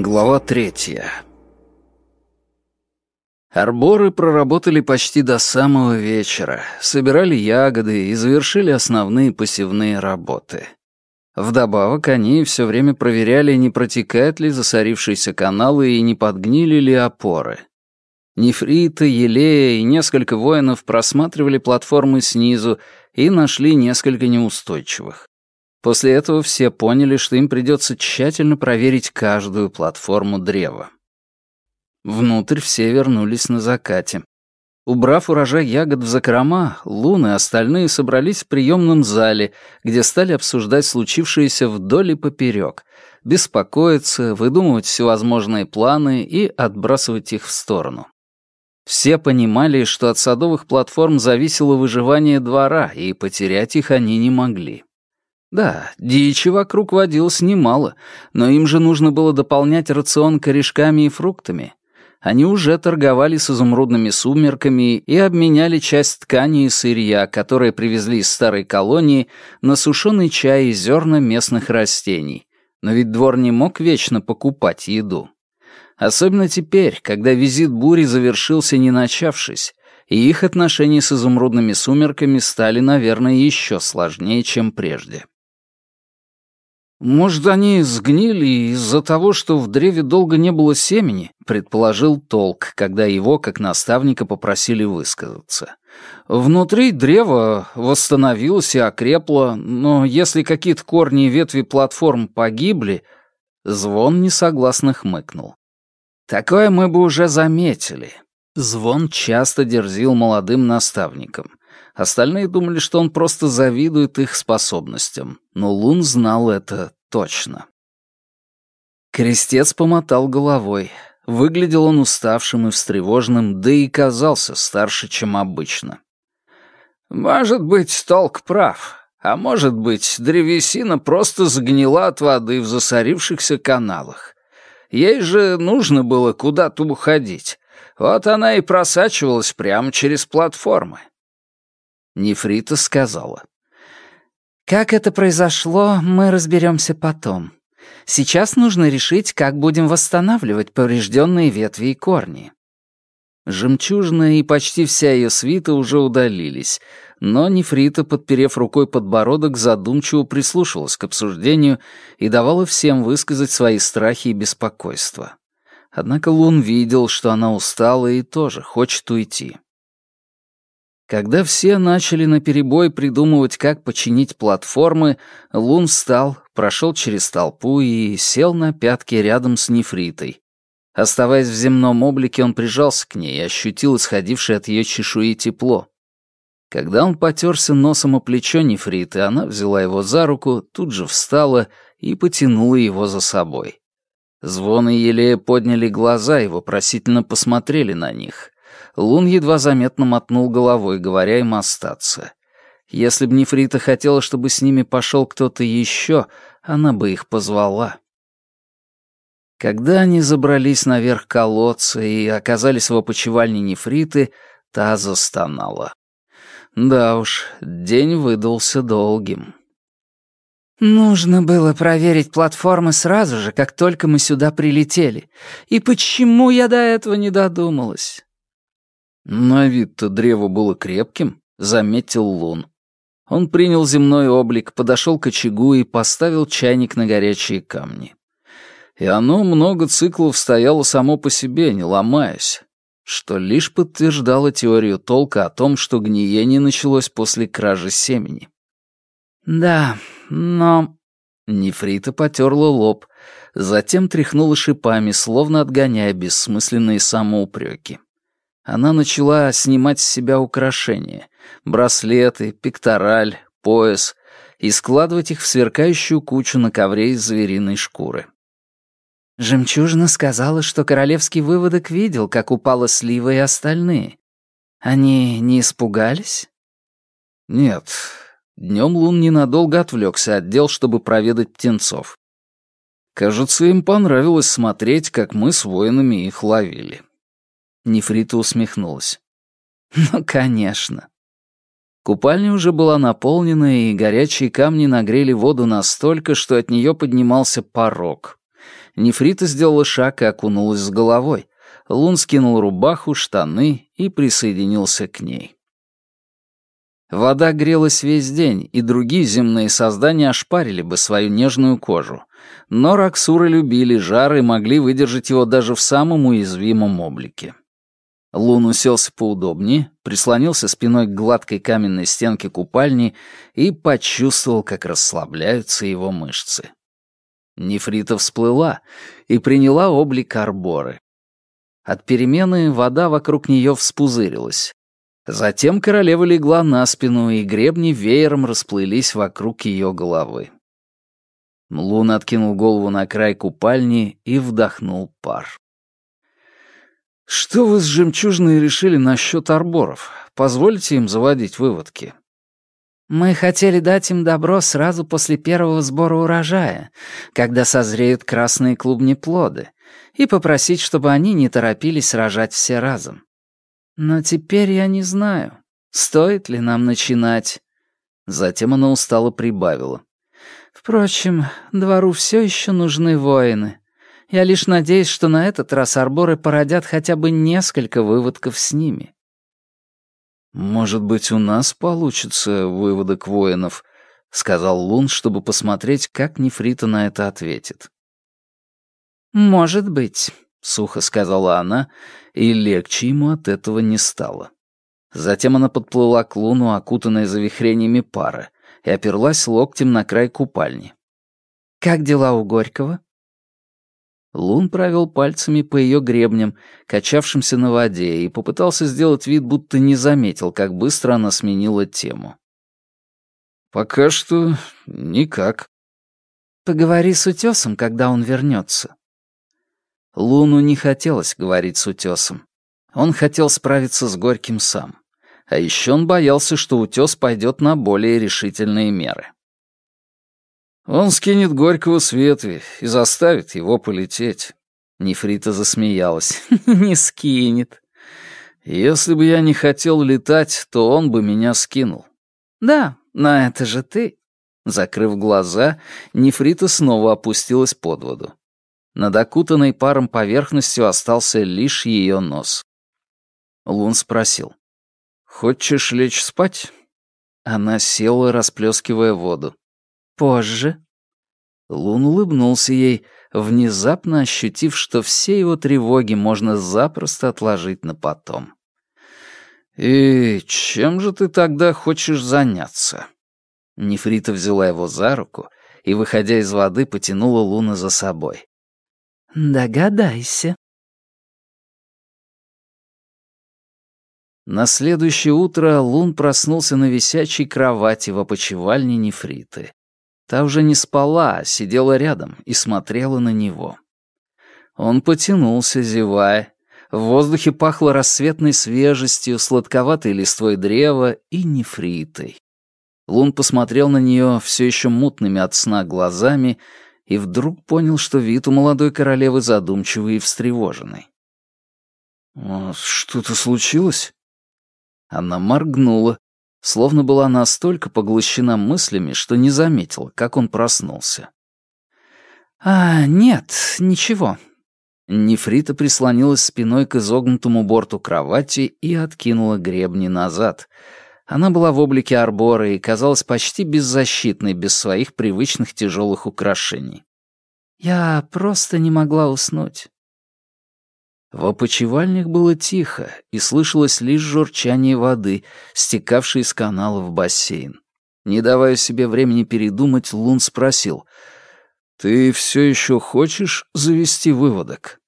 Глава третья. Арборы проработали почти до самого вечера, собирали ягоды и завершили основные посевные работы. Вдобавок они все время проверяли, не протекают ли засорившиеся каналы и не подгнили ли опоры. Нефрита, Елея и несколько воинов просматривали платформы снизу и нашли несколько неустойчивых. После этого все поняли, что им придется тщательно проверить каждую платформу древа. Внутрь все вернулись на закате. Убрав урожай ягод в закрома, Лун и остальные собрались в приемном зале, где стали обсуждать случившееся вдоль и поперек, беспокоиться, выдумывать всевозможные планы и отбрасывать их в сторону. Все понимали, что от садовых платформ зависело выживание двора, и потерять их они не могли. Да, дичи вокруг водилось немало, но им же нужно было дополнять рацион корешками и фруктами. Они уже торговали с изумрудными сумерками и обменяли часть ткани и сырья, которые привезли из старой колонии, на сушеный чай и зерна местных растений. Но ведь двор не мог вечно покупать еду. Особенно теперь, когда визит бури завершился не начавшись, и их отношения с изумрудными сумерками стали, наверное, еще сложнее, чем прежде. «Может, они сгнили из-за того, что в древе долго не было семени», предположил Толк, когда его, как наставника, попросили высказаться. «Внутри древа восстановилось и окрепло, но если какие-то корни и ветви платформ погибли...» Звон несогласно хмыкнул. «Такое мы бы уже заметили». Звон часто дерзил молодым наставникам. Остальные думали, что он просто завидует их способностям, но Лун знал это точно. Крестец помотал головой. Выглядел он уставшим и встревоженным, да и казался старше, чем обычно. «Может быть, толк прав, а может быть, древесина просто сгнила от воды в засорившихся каналах. Ей же нужно было куда-то уходить. Вот она и просачивалась прямо через платформы. Нефрита сказала. «Как это произошло, мы разберемся потом. Сейчас нужно решить, как будем восстанавливать поврежденные ветви и корни». Жемчужная и почти вся ее свита уже удалились, но Нефрита, подперев рукой подбородок, задумчиво прислушивалась к обсуждению и давала всем высказать свои страхи и беспокойства. Однако Лун видел, что она устала и тоже хочет уйти. Когда все начали наперебой придумывать, как починить платформы, Лун встал, прошел через толпу и сел на пятки рядом с нефритой. Оставаясь в земном облике, он прижался к ней и ощутил исходившее от ее чешуи тепло. Когда он потерся носом о плечо нефриты, она взяла его за руку, тут же встала и потянула его за собой. Звон и Елея подняли глаза и вопросительно посмотрели на них — Лун едва заметно мотнул головой, говоря им остаться. Если б Нефрита хотела, чтобы с ними пошел кто-то еще, она бы их позвала. Когда они забрались наверх колодца и оказались в опочивальне Нефриты, та застонала. Да уж, день выдался долгим. «Нужно было проверить платформы сразу же, как только мы сюда прилетели. И почему я до этого не додумалась? На вид-то древо было крепким, заметил Лун. Он принял земной облик, подошел к очагу и поставил чайник на горячие камни. И оно много циклов стояло само по себе, не ломаясь, что лишь подтверждало теорию толка о том, что гниение началось после кражи семени. «Да, но...» Нефрита потерла лоб, затем тряхнула шипами, словно отгоняя бессмысленные самоупреки она начала снимать с себя украшения — браслеты, пектораль, пояс — и складывать их в сверкающую кучу на ковре из звериной шкуры. Жемчужина сказала, что королевский выводок видел, как упала слива и остальные. Они не испугались? Нет. Днем Лун ненадолго отвлекся от дел, чтобы проведать птенцов. Кажется, им понравилось смотреть, как мы с воинами их ловили. Нефрита усмехнулась. «Ну, конечно». Купальня уже была наполнена, и горячие камни нагрели воду настолько, что от нее поднимался порог. Нефрита сделала шаг и окунулась с головой. Лун скинул рубаху, штаны и присоединился к ней. Вода грелась весь день, и другие земные создания ошпарили бы свою нежную кожу. Но раксуры любили жар и могли выдержать его даже в самом уязвимом облике. Лун уселся поудобнее, прислонился спиной к гладкой каменной стенке купальни и почувствовал, как расслабляются его мышцы. Нефрита всплыла и приняла облик арборы. От перемены вода вокруг нее вспузырилась. Затем королева легла на спину, и гребни веером расплылись вокруг ее головы. Лун откинул голову на край купальни и вдохнул пар. «Что вы с жемчужной решили насчет арборов? Позвольте им заводить выводки?» «Мы хотели дать им добро сразу после первого сбора урожая, когда созреют красные клубни плоды, и попросить, чтобы они не торопились рожать все разом. Но теперь я не знаю, стоит ли нам начинать». Затем она устало прибавила. «Впрочем, двору все еще нужны воины. Я лишь надеюсь, что на этот раз арборы породят хотя бы несколько выводков с ними». «Может быть, у нас получится выводок воинов», — сказал Лун, чтобы посмотреть, как Нефрита на это ответит. «Может быть», — сухо сказала она, и легче ему от этого не стало. Затем она подплыла к Луну, окутанная завихрениями пара, и оперлась локтем на край купальни. «Как дела у Горького?» Лун провел пальцами по ее гребням, качавшимся на воде, и попытался сделать вид, будто не заметил, как быстро она сменила тему. «Пока что никак». «Поговори с утесом, когда он вернется». Луну не хотелось говорить с утесом. Он хотел справиться с Горьким сам. А еще он боялся, что утес пойдет на более решительные меры. Он скинет Горького с ветви и заставит его полететь. Нефрита засмеялась. «Не скинет». «Если бы я не хотел летать, то он бы меня скинул». «Да, но это же ты». Закрыв глаза, Нефрита снова опустилась под воду. Над окутанной паром поверхностью остался лишь ее нос. Лун спросил. «Хочешь лечь спать?» Она села, расплескивая воду позже». Лун улыбнулся ей, внезапно ощутив, что все его тревоги можно запросто отложить на потом. «И чем же ты тогда хочешь заняться?» Нефрита взяла его за руку и, выходя из воды, потянула Луна за собой. «Догадайся». На следующее утро Лун проснулся на висячей кровати в опочивальне Нефриты. Та уже не спала, а сидела рядом и смотрела на него. Он потянулся, зевая. В воздухе пахло рассветной свежестью, сладковатой листвой древа и нефритой. Лун посмотрел на нее все еще мутными от сна глазами и вдруг понял, что вид у молодой королевы задумчивый и встревоженный. «Что-то случилось?» Она моргнула, словно была настолько поглощена мыслями, что не заметила, как он проснулся. «А, нет, ничего». Нефрита прислонилась спиной к изогнутому борту кровати и откинула гребни назад. Она была в облике арбора и казалась почти беззащитной без своих привычных тяжелых украшений. «Я просто не могла уснуть». В опочивальнях было тихо, и слышалось лишь журчание воды, стекавшей из канала в бассейн. Не давая себе времени передумать, Лун спросил, «Ты все еще хочешь завести выводок?»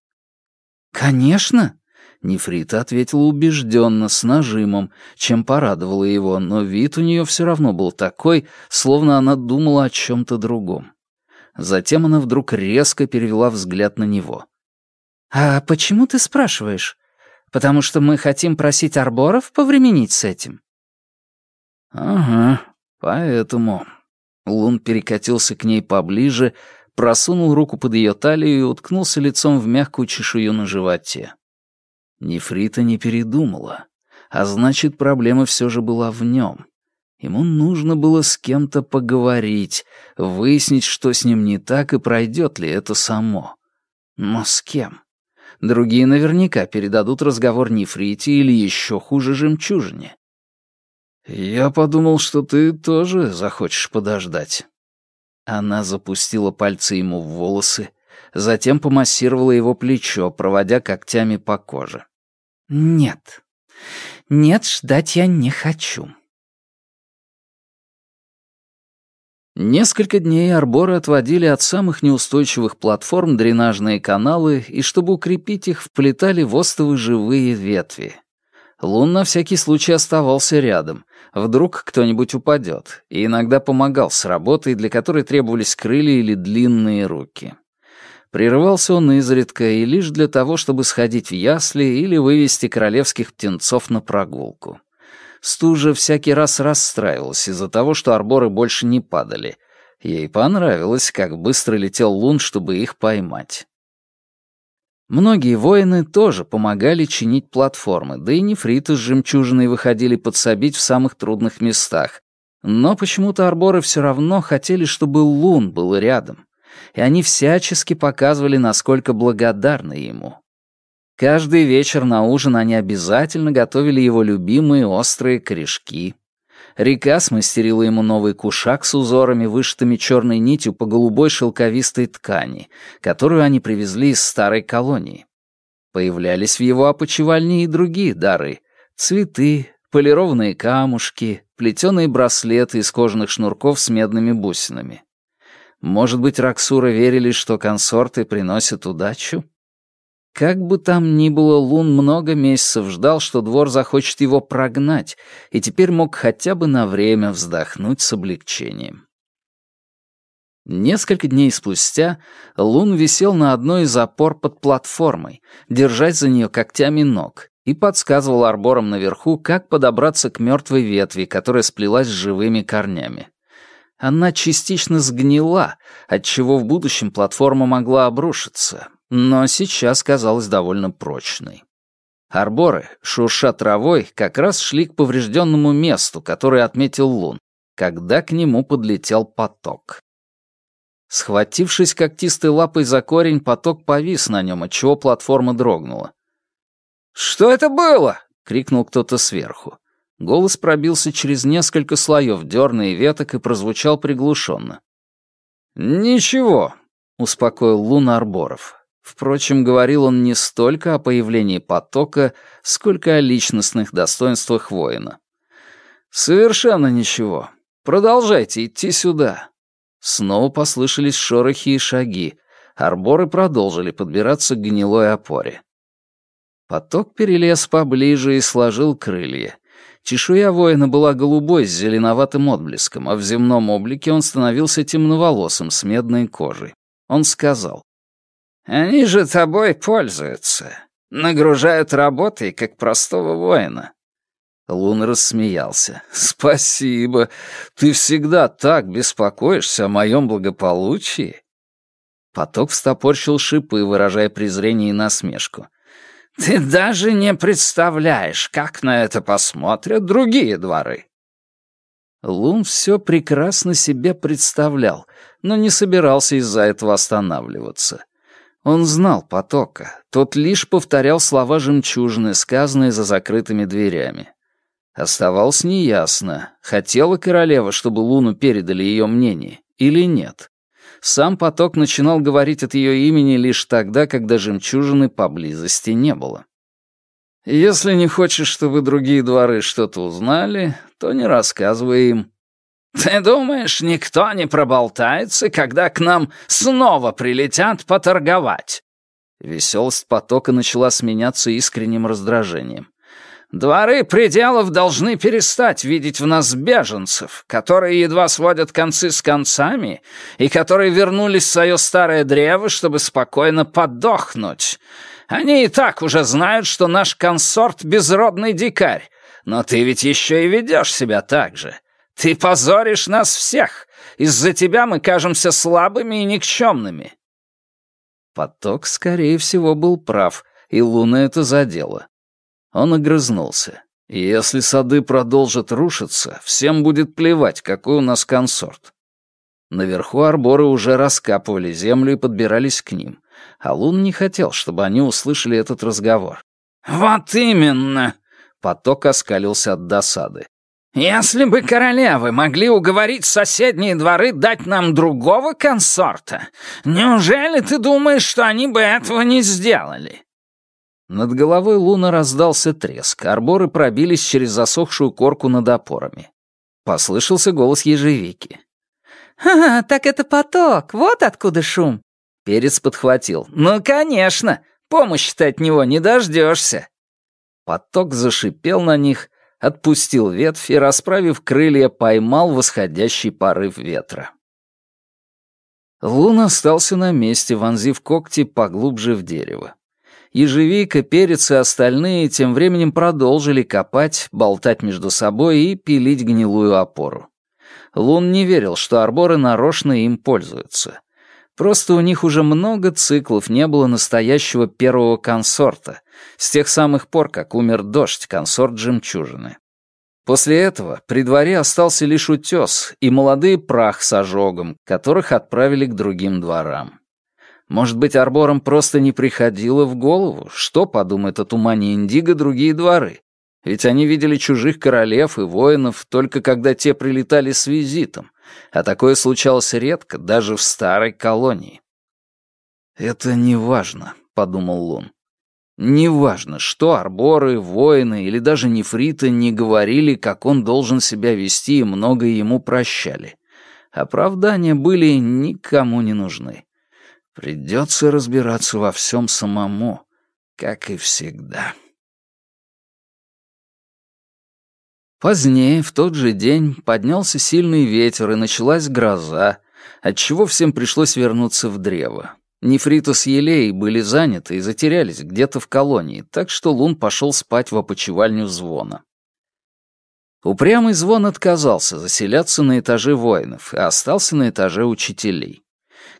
«Конечно!» Нефрита ответила убежденно, с нажимом, чем порадовала его, но вид у нее все равно был такой, словно она думала о чем-то другом. Затем она вдруг резко перевела взгляд на него. «А почему ты спрашиваешь? Потому что мы хотим просить арборов повременить с этим?» «Ага, поэтому...» Лун перекатился к ней поближе, просунул руку под ее талию и уткнулся лицом в мягкую чешую на животе. Нефрита не передумала, а значит, проблема все же была в нем. Ему нужно было с кем-то поговорить, выяснить, что с ним не так и пройдет ли это само. Но с кем? Другие наверняка передадут разговор Нефрите или еще хуже жемчужине. «Я подумал, что ты тоже захочешь подождать». Она запустила пальцы ему в волосы, затем помассировала его плечо, проводя когтями по коже. «Нет. Нет, ждать я не хочу». Несколько дней арборы отводили от самых неустойчивых платформ дренажные каналы и, чтобы укрепить их, вплетали в остовы живые ветви. Лун на всякий случай оставался рядом. Вдруг кто-нибудь упадет, и иногда помогал с работой, для которой требовались крылья или длинные руки. Прерывался он изредка и лишь для того, чтобы сходить в ясли или вывести королевских птенцов на прогулку. Стужа всякий раз расстраивалась из-за того, что арборы больше не падали. Ей понравилось, как быстро летел лун, чтобы их поймать. Многие воины тоже помогали чинить платформы, да и нефриты с жемчужиной выходили подсобить в самых трудных местах. Но почему-то арборы все равно хотели, чтобы лун был рядом, и они всячески показывали, насколько благодарны ему. Каждый вечер на ужин они обязательно готовили его любимые острые корешки. Река смастерила ему новый кушак с узорами, вышитыми черной нитью по голубой шелковистой ткани, которую они привезли из старой колонии. Появлялись в его опочивальне и другие дары — цветы, полированные камушки, плетеные браслеты из кожаных шнурков с медными бусинами. Может быть, Раксура верили, что консорты приносят удачу? Как бы там ни было, Лун много месяцев ждал, что двор захочет его прогнать, и теперь мог хотя бы на время вздохнуть с облегчением. Несколько дней спустя Лун висел на одной из опор под платформой, держась за нее когтями ног, и подсказывал арборам наверху, как подобраться к мертвой ветви, которая сплелась с живыми корнями. Она частично сгнила, отчего в будущем платформа могла обрушиться, но сейчас казалась довольно прочной. Арборы, шурша травой, как раз шли к поврежденному месту, которое отметил Лун, когда к нему подлетел поток. Схватившись когтистой лапой за корень, поток повис на нем, отчего платформа дрогнула. «Что это было?» — крикнул кто-то сверху. Голос пробился через несколько слоев дерна и веток и прозвучал приглушенно. «Ничего», — успокоил Луна Арборов. Впрочем, говорил он не столько о появлении потока, сколько о личностных достоинствах воина. «Совершенно ничего. Продолжайте идти сюда». Снова послышались шорохи и шаги. Арборы продолжили подбираться к гнилой опоре. Поток перелез поближе и сложил крылья. Чешуя воина была голубой с зеленоватым отблеском, а в земном облике он становился темноволосым с медной кожей. Он сказал, они же тобой пользуются. Нагружают работой, как простого воина». Лун рассмеялся. «Спасибо. Ты всегда так беспокоишься о моем благополучии». Поток встопорщил шипы, выражая презрение и насмешку. «Ты даже не представляешь, как на это посмотрят другие дворы». Лун все прекрасно себе представлял, но не собирался из-за этого останавливаться. Он знал потока, тот лишь повторял слова жемчужины, сказанные за закрытыми дверями. Оставалось неясно, хотела королева, чтобы Луну передали ее мнение, или нет. Сам поток начинал говорить от ее имени лишь тогда, когда жемчужины поблизости не было. «Если не хочешь, чтобы другие дворы что-то узнали, то не рассказывай им», «Ты думаешь, никто не проболтается, когда к нам снова прилетят поторговать?» Веселость потока начала сменяться искренним раздражением. «Дворы пределов должны перестать видеть в нас беженцев, которые едва сводят концы с концами и которые вернулись в свое старое древо, чтобы спокойно подохнуть. Они и так уже знают, что наш консорт — безродный дикарь, но ты ведь еще и ведешь себя так же». Ты позоришь нас всех. Из-за тебя мы кажемся слабыми и никчемными». Поток, скорее всего, был прав, и Луна это задела. Он огрызнулся. «Если сады продолжат рушиться, всем будет плевать, какой у нас консорт. Наверху арборы уже раскапывали землю и подбирались к ним, а Лун не хотел, чтобы они услышали этот разговор. «Вот именно!» — поток оскалился от досады. «Если бы королевы могли уговорить соседние дворы дать нам другого консорта, неужели ты думаешь, что они бы этого не сделали?» Над головой Луна раздался треск, арборы пробились через засохшую корку над опорами. Послышался голос ежевики. «Ха, так это поток, вот откуда шум!» Перец подхватил. «Ну, конечно, помощи-то от него не дождешься!» Поток зашипел на них, отпустил ветвь и, расправив крылья, поймал восходящий порыв ветра. Лун остался на месте, вонзив когти поглубже в дерево. Ежевика, перец и остальные тем временем продолжили копать, болтать между собой и пилить гнилую опору. Лун не верил, что арборы нарочно им пользуются. Просто у них уже много циклов не было настоящего первого консорта, с тех самых пор, как умер дождь, консорт жемчужины. После этого при дворе остался лишь утес и молодые прах с ожогом, которых отправили к другим дворам. Может быть, арборам просто не приходило в голову, что подумают о тумане Индиго другие дворы. Ведь они видели чужих королев и воинов только когда те прилетали с визитом, а такое случалось редко, даже в старой колонии. «Это не важно», — подумал Лун. «Не важно, что арборы, воины или даже нефриты не говорили, как он должен себя вести, и многое ему прощали. Оправдания были никому не нужны. Придется разбираться во всем самому, как и всегда. Позднее, в тот же день, поднялся сильный ветер и началась гроза, отчего всем пришлось вернуться в древо. Нефрита с Елеей были заняты и затерялись где-то в колонии, так что Лун пошел спать в опочивальню звона. Упрямый звон отказался заселяться на этаже воинов и остался на этаже учителей.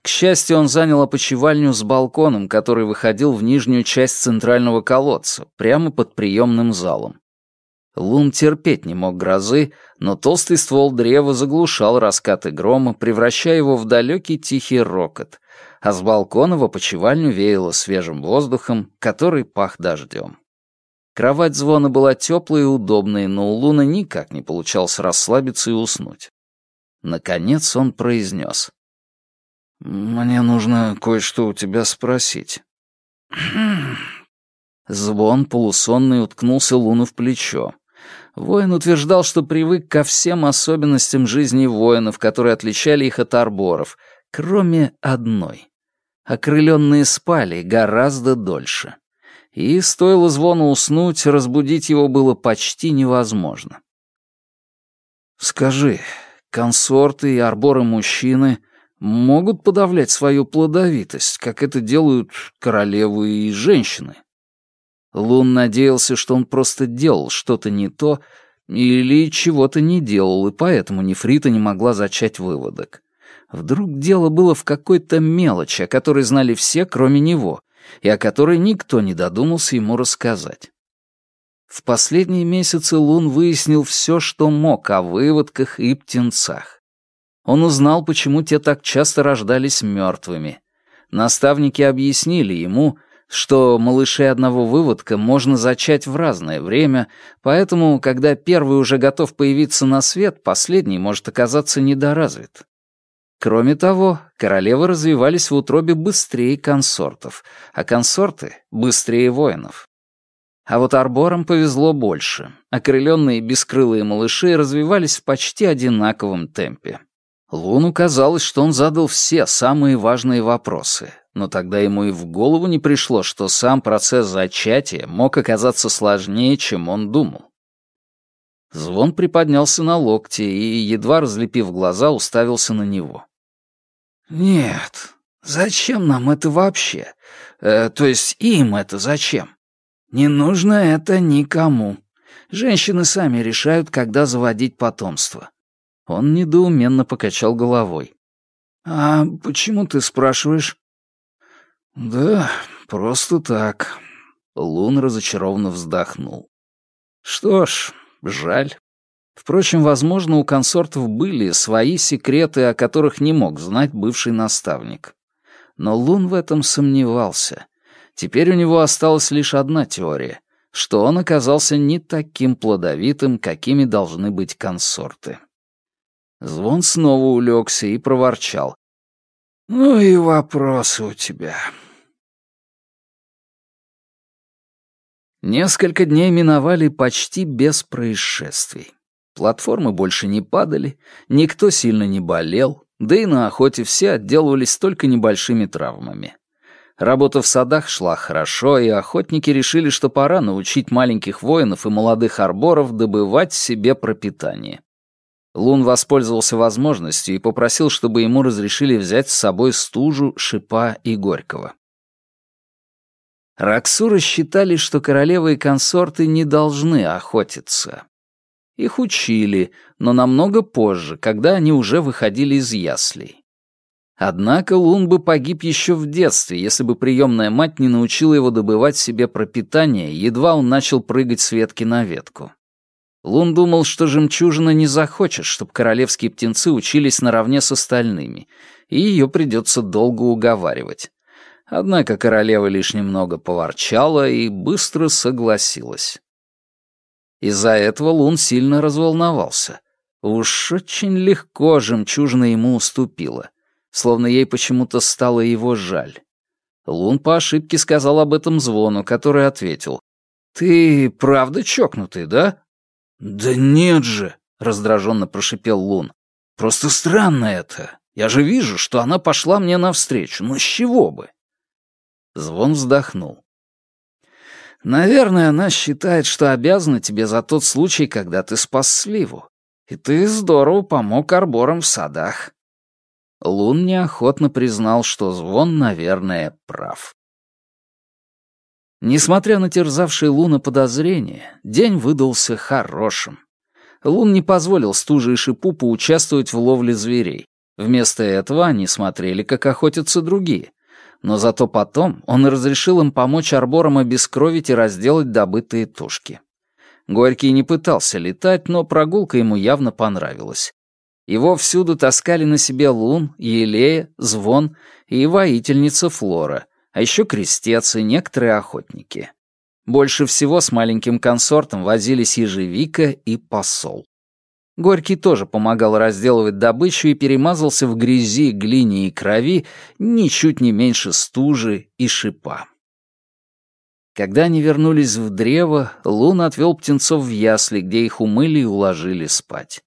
К счастью, он занял опочивальню с балконом, который выходил в нижнюю часть центрального колодца, прямо под приемным залом. Лун терпеть не мог грозы, но толстый ствол древа заглушал раскаты грома, превращая его в далекий тихий рокот, а с балкона в опочивальню веяло свежим воздухом, который пах дождем. Кровать звона была теплой и удобной, но у Луна никак не получалось расслабиться и уснуть. Наконец он произнес. «Мне нужно кое-что у тебя спросить». Звон, полусонный, уткнулся Луну в плечо. Воин утверждал, что привык ко всем особенностям жизни воинов, которые отличали их от арборов, кроме одной. Окрыленные спали гораздо дольше. И, стоило звону уснуть, разбудить его было почти невозможно. «Скажи, консорты и арборы-мужчины могут подавлять свою плодовитость, как это делают королевы и женщины. Лун надеялся, что он просто делал что-то не то или чего-то не делал, и поэтому Нефрита не могла зачать выводок. Вдруг дело было в какой-то мелочи, о которой знали все, кроме него, и о которой никто не додумался ему рассказать. В последние месяцы Лун выяснил все, что мог о выводках и птенцах. Он узнал, почему те так часто рождались мертвыми. Наставники объяснили ему, что малышей одного выводка можно зачать в разное время, поэтому, когда первый уже готов появиться на свет, последний может оказаться недоразвит. Кроме того, королевы развивались в утробе быстрее консортов, а консорты — быстрее воинов. А вот арборам повезло больше. Окрыленные бескрылые малыши развивались в почти одинаковом темпе. Луну казалось, что он задал все самые важные вопросы, но тогда ему и в голову не пришло, что сам процесс зачатия мог оказаться сложнее, чем он думал. Звон приподнялся на локте и, едва разлепив глаза, уставился на него. «Нет, зачем нам это вообще? Э, то есть им это зачем? Не нужно это никому. Женщины сами решают, когда заводить потомство. Он недоуменно покачал головой. «А почему ты спрашиваешь?» «Да, просто так». Лун разочарованно вздохнул. «Что ж, жаль. Впрочем, возможно, у консортов были свои секреты, о которых не мог знать бывший наставник. Но Лун в этом сомневался. Теперь у него осталась лишь одна теория, что он оказался не таким плодовитым, какими должны быть консорты. Звон снова улегся и проворчал. «Ну и вопросы у тебя». Несколько дней миновали почти без происшествий. Платформы больше не падали, никто сильно не болел, да и на охоте все отделывались только небольшими травмами. Работа в садах шла хорошо, и охотники решили, что пора научить маленьких воинов и молодых арборов добывать себе пропитание. Лун воспользовался возможностью и попросил, чтобы ему разрешили взять с собой стужу, шипа и горького. Раксуры считали, что королевы и консорты не должны охотиться. Их учили, но намного позже, когда они уже выходили из яслей. Однако Лун бы погиб еще в детстве, если бы приемная мать не научила его добывать себе пропитание, едва он начал прыгать с ветки на ветку. Лун думал, что жемчужина не захочет, чтобы королевские птенцы учились наравне с остальными, и ее придется долго уговаривать. Однако королева лишь немного поворчала и быстро согласилась. Из-за этого Лун сильно разволновался. Уж очень легко жемчужина ему уступила, словно ей почему-то стало его жаль. Лун по ошибке сказал об этом звону, который ответил. «Ты правда чокнутый, да?» «Да нет же», — раздраженно прошипел Лун. «Просто странно это. Я же вижу, что она пошла мне навстречу. Ну с чего бы?» Звон вздохнул. «Наверное, она считает, что обязана тебе за тот случай, когда ты спас Сливу. И ты здорово помог арборам в садах». Лун неохотно признал, что Звон, наверное, прав. Несмотря на терзавшие Луна подозрения, день выдался хорошим. Лун не позволил Стуже и Шипу поучаствовать в ловле зверей. Вместо этого они смотрели, как охотятся другие но зато потом он разрешил им помочь арборам обескровить и разделать добытые тушки. Горький не пытался летать, но прогулка ему явно понравилась. Его всюду таскали на себе лун, елея, звон и воительница Флора, а еще крестец и некоторые охотники. Больше всего с маленьким консортом возились ежевика и посол. Горький тоже помогал разделывать добычу и перемазался в грязи, глине и крови ничуть не меньше стужи и шипа. Когда они вернулись в древо, Лун отвел птенцов в ясли, где их умыли и уложили спать.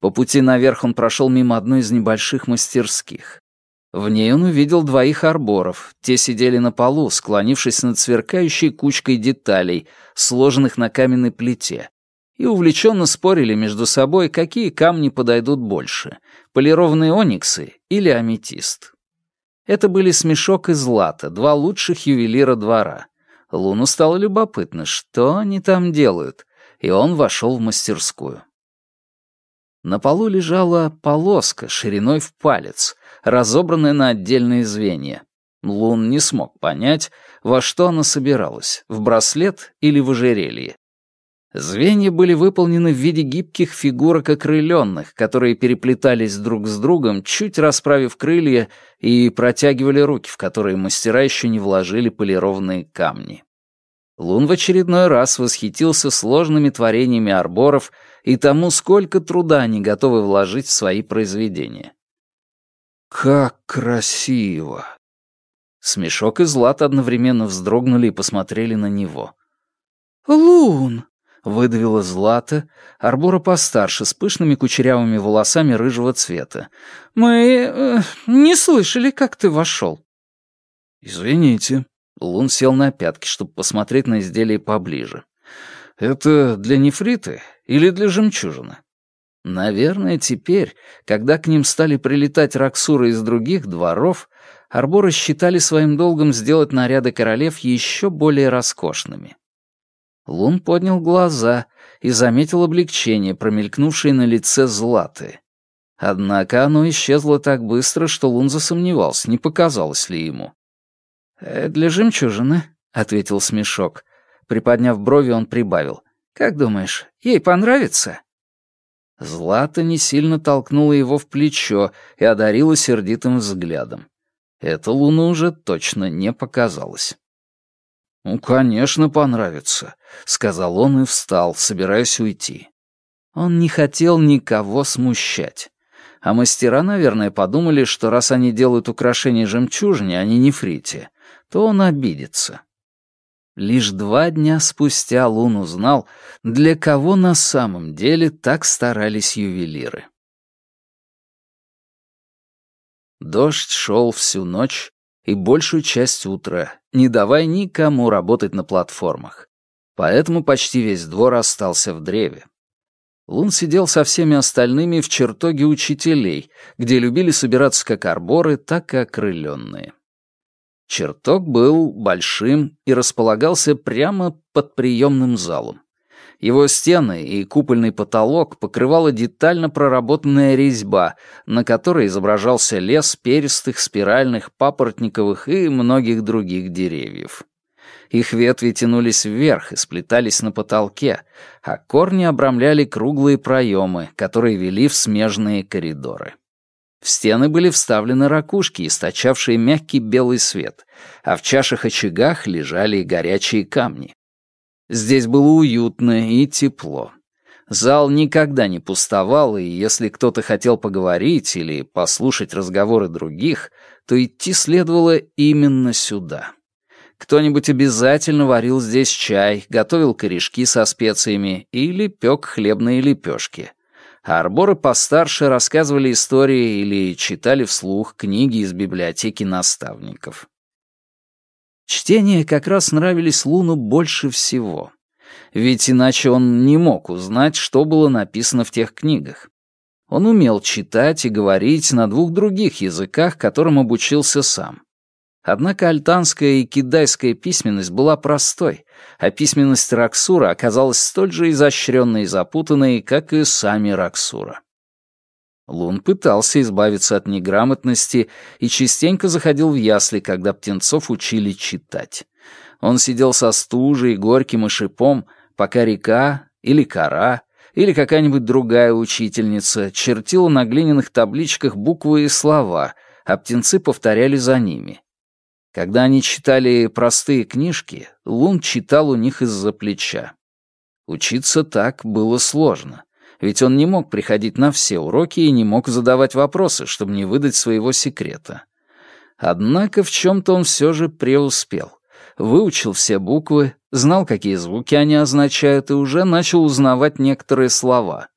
По пути наверх он прошел мимо одной из небольших мастерских. В ней он увидел двоих арборов. Те сидели на полу, склонившись над сверкающей кучкой деталей, сложенных на каменной плите, и увлеченно спорили между собой, какие камни подойдут больше — полированные ониксы или аметист. Это были смешок и злато, два лучших ювелира двора. Луну стало любопытно, что они там делают, и он вошел в мастерскую. На полу лежала полоска шириной в палец, разобранная на отдельные звенья. Лун не смог понять, во что она собиралась, в браслет или в ожерелье. Звенья были выполнены в виде гибких фигурок окрыленных, которые переплетались друг с другом, чуть расправив крылья и протягивали руки, в которые мастера еще не вложили полированные камни. Лун в очередной раз восхитился сложными творениями арборов и тому, сколько труда они готовы вложить в свои произведения. «Как красиво!» Смешок и Злат одновременно вздрогнули и посмотрели на него. «Лун!» выдавила Злата, арбора постарше, с пышными кучерявыми волосами рыжего цвета. «Мы э, не слышали, как ты вошел». «Извините». Лун сел на пятки, чтобы посмотреть на изделие поближе. «Это для нефриты или для жемчужины?» Наверное, теперь, когда к ним стали прилетать раксуры из других дворов, арборы считали своим долгом сделать наряды королев еще более роскошными. Лун поднял глаза и заметил облегчение, промелькнувшее на лице Златы. Однако оно исчезло так быстро, что Лун засомневался, не показалось ли ему. «Э, «Для жемчужины», — ответил смешок. Приподняв брови, он прибавил. «Как думаешь, ей понравится?» Злата не сильно толкнула его в плечо и одарила сердитым взглядом. Это Луна уже точно не показалось. «Ну, конечно, понравится», — сказал он и встал, собираясь уйти. Он не хотел никого смущать. А мастера, наверное, подумали, что раз они делают украшения жемчужине, а не нефрите, то он обидится. Лишь два дня спустя Лун узнал, для кого на самом деле так старались ювелиры. Дождь шел всю ночь и большую часть утра, не давая никому работать на платформах. Поэтому почти весь двор остался в древе. Лун сидел со всеми остальными в чертоге учителей, где любили собираться как арборы, так и окрыленные. Чертог был большим и располагался прямо под приемным залом. Его стены и купольный потолок покрывала детально проработанная резьба, на которой изображался лес перистых, спиральных, папоротниковых и многих других деревьев. Их ветви тянулись вверх и сплетались на потолке, а корни обрамляли круглые проемы, которые вели в смежные коридоры. В стены были вставлены ракушки, источавшие мягкий белый свет, а в чашах-очагах лежали горячие камни. Здесь было уютно и тепло. Зал никогда не пустовал, и если кто-то хотел поговорить или послушать разговоры других, то идти следовало именно сюда. Кто-нибудь обязательно варил здесь чай, готовил корешки со специями или пек хлебные лепешки — а арборы постарше рассказывали истории или читали вслух книги из библиотеки наставников. Чтения как раз нравились Луну больше всего. Ведь иначе он не мог узнать, что было написано в тех книгах. Он умел читать и говорить на двух других языках, которым обучился сам. Однако альтанская и кидайская письменность была простой, а письменность Раксура оказалась столь же изощренной и запутанной, как и сами Раксура. Лун пытался избавиться от неграмотности и частенько заходил в ясли, когда птенцов учили читать. Он сидел со стужей, горьким и шипом, пока река или кора или какая-нибудь другая учительница чертила на глиняных табличках буквы и слова, а птенцы повторяли за ними. Когда они читали простые книжки, Лун читал у них из-за плеча. Учиться так было сложно, ведь он не мог приходить на все уроки и не мог задавать вопросы, чтобы не выдать своего секрета. Однако в чем-то он все же преуспел. Выучил все буквы, знал, какие звуки они означают, и уже начал узнавать некоторые слова.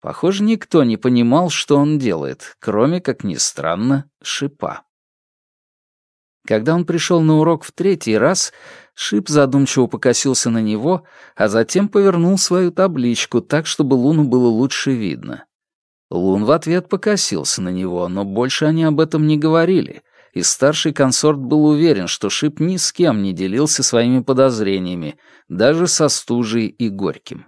Похоже, никто не понимал, что он делает, кроме, как ни странно, шипа. Когда он пришел на урок в третий раз, Шип задумчиво покосился на него, а затем повернул свою табличку так, чтобы Луну было лучше видно. Лун в ответ покосился на него, но больше они об этом не говорили, и старший консорт был уверен, что Шип ни с кем не делился своими подозрениями, даже со стужей и горьким.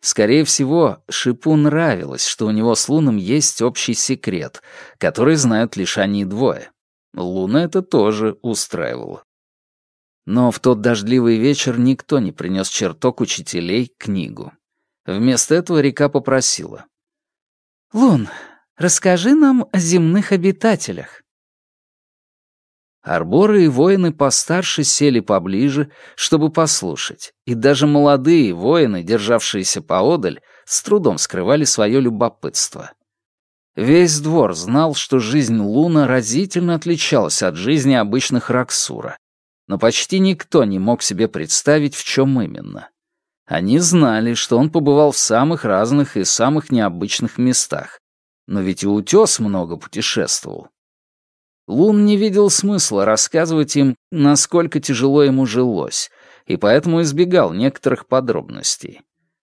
Скорее всего, Шипу нравилось, что у него с Луном есть общий секрет, который знают лишь они двое. Луна это тоже устраивала. Но в тот дождливый вечер никто не принес чертог учителей книгу. Вместо этого река попросила. «Лун, расскажи нам о земных обитателях». Арборы и воины постарше сели поближе, чтобы послушать, и даже молодые воины, державшиеся поодаль, с трудом скрывали свое любопытство. Весь двор знал, что жизнь Луна разительно отличалась от жизни обычных Раксура, но почти никто не мог себе представить, в чем именно. Они знали, что он побывал в самых разных и самых необычных местах, но ведь и утес много путешествовал. Лун не видел смысла рассказывать им, насколько тяжело ему жилось, и поэтому избегал некоторых подробностей.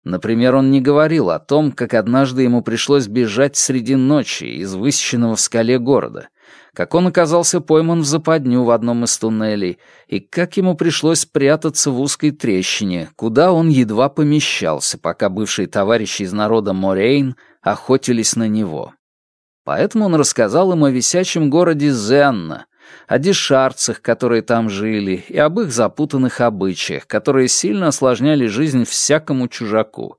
Например, он не говорил о том, как однажды ему пришлось бежать среди ночи из высеченного в скале города, как он оказался пойман в западню в одном из туннелей, и как ему пришлось прятаться в узкой трещине, куда он едва помещался, пока бывшие товарищи из народа Морейн охотились на него. Поэтому он рассказал им о висячем городе Зенна, о дешарцах, которые там жили, и об их запутанных обычаях, которые сильно осложняли жизнь всякому чужаку.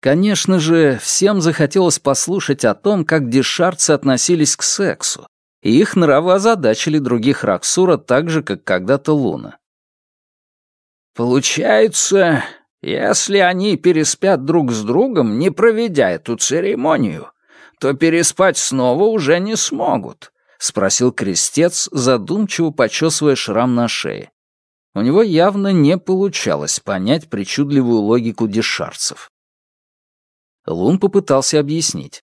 Конечно же, всем захотелось послушать о том, как дешарцы относились к сексу, и их нравы озадачили других Раксура так же, как когда-то Луна. «Получается, если они переспят друг с другом, не проведя эту церемонию, то переспать снова уже не смогут», — спросил крестец, задумчиво почесывая шрам на шее. У него явно не получалось понять причудливую логику дешарцев. Лун попытался объяснить.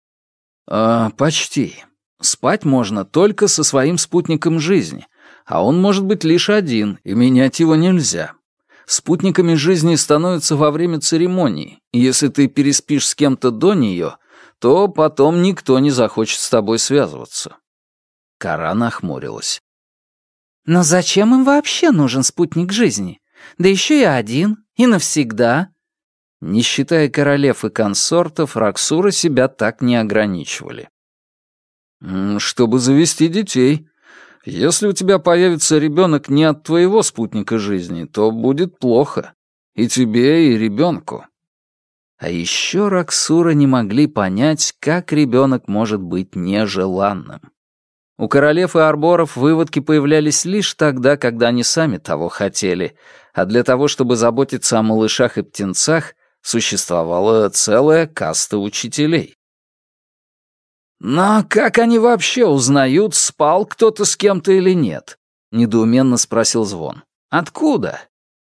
«А, «Почти. Спать можно только со своим спутником жизни, а он может быть лишь один, и менять его нельзя. Спутниками жизни становятся во время церемонии, и если ты переспишь с кем-то до нее, то потом никто не захочет с тобой связываться». Кара нахмурилась. «Но зачем им вообще нужен спутник жизни? Да еще и один, и навсегда». Не считая королев и консортов, Раксура себя так не ограничивали. «Чтобы завести детей. Если у тебя появится ребенок не от твоего спутника жизни, то будет плохо. И тебе, и ребенку». А еще Раксура не могли понять, как ребенок может быть нежеланным. У королев и арборов выводки появлялись лишь тогда, когда они сами того хотели, а для того, чтобы заботиться о малышах и птенцах, существовала целая каста учителей. «Но как они вообще узнают, спал кто-то с кем-то или нет?» — недоуменно спросил Звон. «Откуда?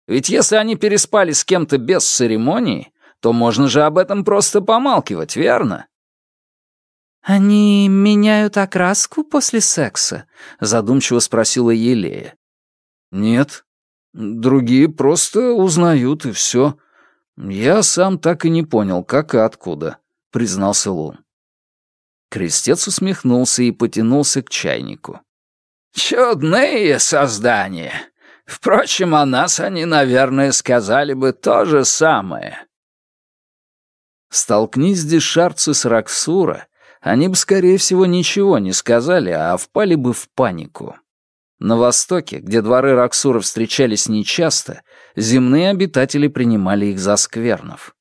Ведь если они переспали с кем-то без церемонии, то можно же об этом просто помалкивать, верно?» «Они меняют окраску после секса?» — задумчиво спросила Елея. «Нет. Другие просто узнают, и все. «Я сам так и не понял, как и откуда», — признался Лун. Крестец усмехнулся и потянулся к чайнику. «Чудные создания. Впрочем, о нас они, наверное, сказали бы то же самое». Столкнись дешарцы с Раксура, они бы, скорее всего, ничего не сказали, а впали бы в панику. На Востоке, где дворы Раксура встречались нечасто, земные обитатели принимали их за сквернов.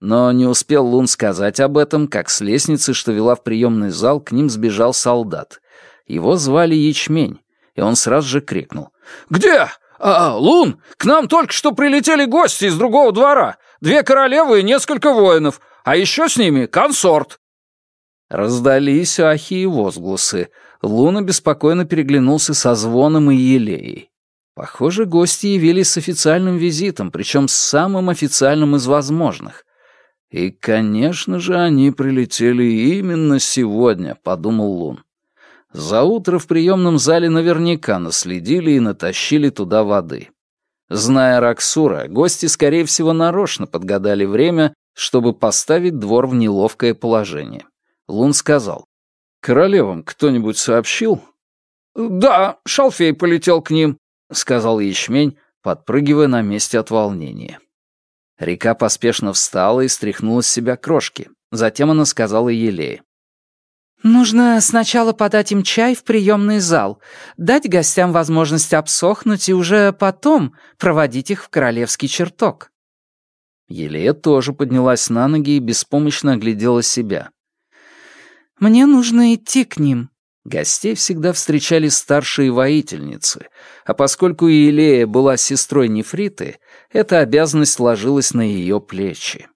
Но не успел Лун сказать об этом, как с лестницы, что вела в приемный зал, к ним сбежал солдат. Его звали Ячмень, и он сразу же крикнул. «Где? А, Лун, к нам только что прилетели гости из другого двора. Две королевы и несколько воинов, а еще с ними консорт». Раздались ахи и возгласы. Луна беспокойно переглянулся со звоном и елеей. Похоже, гости явились с официальным визитом, причем с самым официальным из возможных. И, конечно же, они прилетели именно сегодня, подумал Лун. За утро в приемном зале наверняка наследили и натащили туда воды. Зная Раксура, гости, скорее всего, нарочно подгадали время, чтобы поставить двор в неловкое положение. Лун сказал, «Королевам кто-нибудь сообщил?» «Да, Шалфей полетел к ним», — сказал ячмень, подпрыгивая на месте от волнения. Река поспешно встала и стряхнула с себя крошки. Затем она сказала Елее. «Нужно сначала подать им чай в приемный зал, дать гостям возможность обсохнуть и уже потом проводить их в королевский чертог». Елея тоже поднялась на ноги и беспомощно оглядела себя. «Мне нужно идти к ним». Гостей всегда встречали старшие воительницы, а поскольку Елея была сестрой Нефриты, эта обязанность ложилась на ее плечи.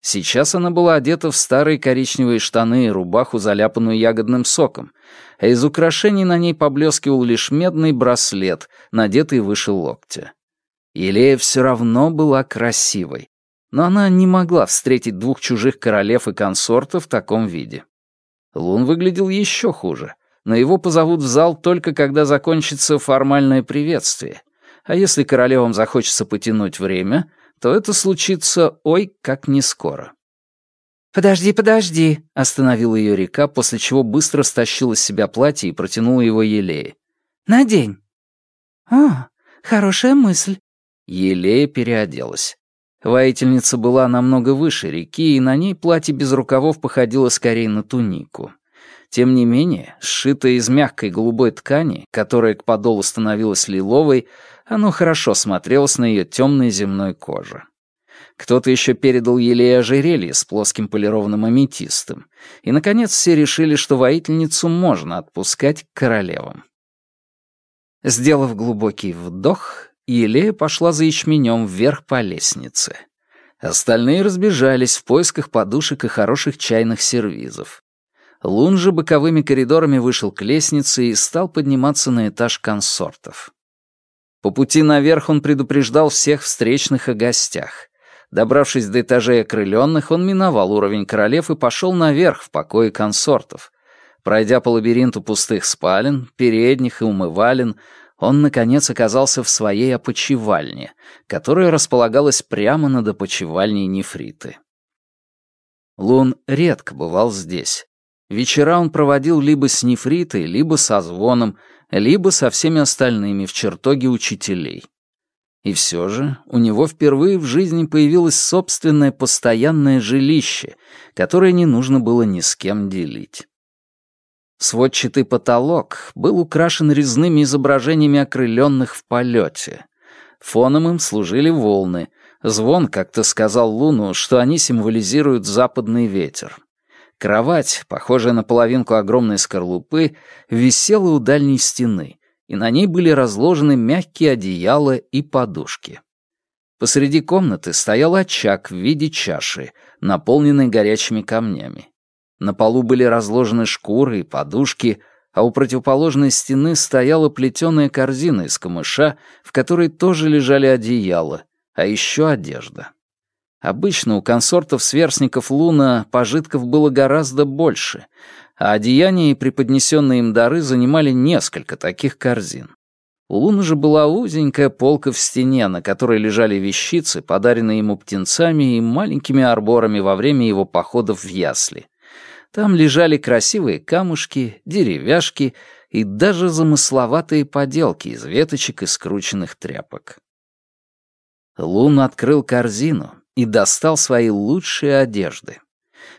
Сейчас она была одета в старые коричневые штаны и рубаху, заляпанную ягодным соком, а из украшений на ней поблескивал лишь медный браслет, надетый выше локтя. Елея все равно была красивой, но она не могла встретить двух чужих королев и консортов в таком виде. Лун выглядел еще хуже, но его позовут в зал только когда закончится формальное приветствие. А если королевам захочется потянуть время, то это случится ой как не скоро. «Подожди, подожди», — остановила ее река, после чего быстро стащила с себя платье и протянула его Елее. «Надень». «О, хорошая мысль». Елея переоделась. Воительница была намного выше реки, и на ней платье без рукавов походило скорее на тунику. Тем не менее, сшитое из мягкой голубой ткани, которая к подолу становилась лиловой, оно хорошо смотрелось на ее темной земной коже. Кто-то еще передал елей ожерелье с плоским полированным аметистом. И, наконец, все решили, что воительницу можно отпускать к королевам. Сделав глубокий вдох, Елея пошла за ячменем вверх по лестнице. Остальные разбежались в поисках подушек и хороших чайных сервизов. Лун же боковыми коридорами вышел к лестнице и стал подниматься на этаж консортов. По пути наверх он предупреждал всех встречных о гостях. Добравшись до этажей окрыленных, он миновал уровень королев и пошел наверх в покое консортов. Пройдя по лабиринту пустых спален, передних и умывален, он, наконец, оказался в своей опочивальне, которая располагалась прямо над опочивальней нефриты. Лун редко бывал здесь. Вечера он проводил либо с нефритой, либо со звоном, либо со всеми остальными в чертоге учителей. И все же у него впервые в жизни появилось собственное постоянное жилище, которое не нужно было ни с кем делить. Сводчатый потолок был украшен резными изображениями окрыленных в полете. Фоном им служили волны. Звон как-то сказал Луну, что они символизируют западный ветер. Кровать, похожая на половинку огромной скорлупы, висела у дальней стены, и на ней были разложены мягкие одеяла и подушки. Посреди комнаты стоял очаг в виде чаши, наполненной горячими камнями. На полу были разложены шкуры и подушки, а у противоположной стены стояла плетеная корзина из камыша, в которой тоже лежали одеяла, а еще одежда. Обычно у консортов-сверстников Луна пожитков было гораздо больше, а одеяния и преподнесенные им дары занимали несколько таких корзин. У Луны же была узенькая полка в стене, на которой лежали вещицы, подаренные ему птенцами и маленькими арборами во время его походов в ясли. Там лежали красивые камушки, деревяшки и даже замысловатые поделки из веточек и скрученных тряпок. Лун открыл корзину и достал свои лучшие одежды.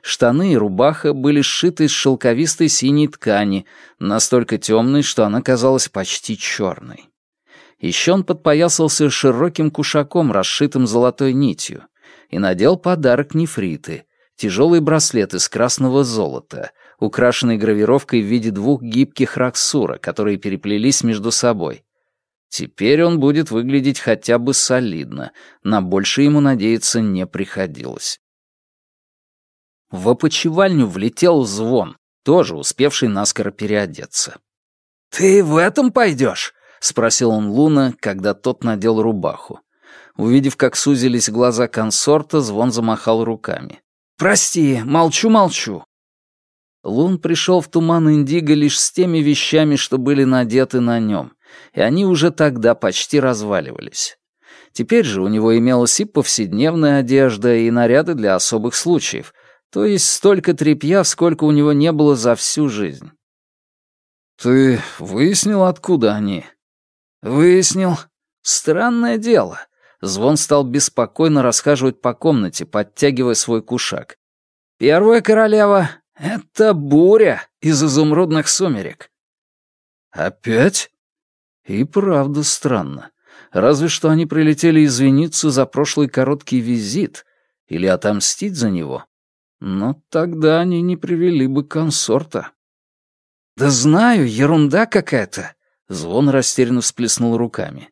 Штаны и рубаха были сшиты из шелковистой синей ткани, настолько темной, что она казалась почти черной. Еще он подпоясался широким кушаком, расшитым золотой нитью, и надел подарок нефриты — тяжелый браслет из красного золота, украшенный гравировкой в виде двух гибких раксура, которые переплелись между собой, Теперь он будет выглядеть хотя бы солидно, на больше ему надеяться не приходилось. В опочивальню влетел звон, тоже успевший наскоро переодеться. «Ты в этом пойдешь?» — спросил он Луна, когда тот надел рубаху. Увидев, как сузились глаза консорта, звон замахал руками. «Прости, молчу-молчу». Лун пришел в туман Индиго лишь с теми вещами, что были надеты на нем, и они уже тогда почти разваливались. Теперь же у него имелась и повседневная одежда, и наряды для особых случаев, то есть столько тряпья, сколько у него не было за всю жизнь. «Ты выяснил, откуда они?» «Выяснил. Странное дело». Звон стал беспокойно расхаживать по комнате, подтягивая свой кушак. «Первая королева — это буря из изумрудных сумерек». «Опять?» И правда странно. Разве что они прилетели извиниться за прошлый короткий визит или отомстить за него. Но тогда они не привели бы консорта. «Да знаю, ерунда какая-то!» Звон растерянно всплеснул руками.